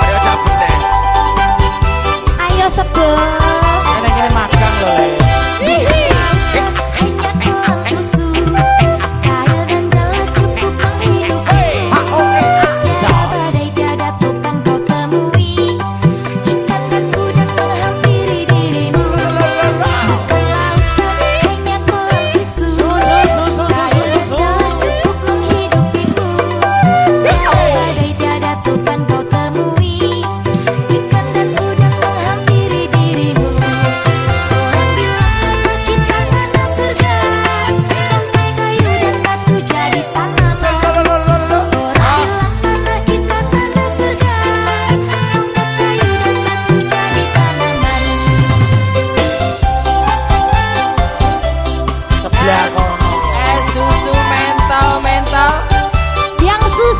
Ayo cabut deh. Ayo sebel.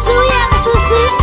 抚养出十。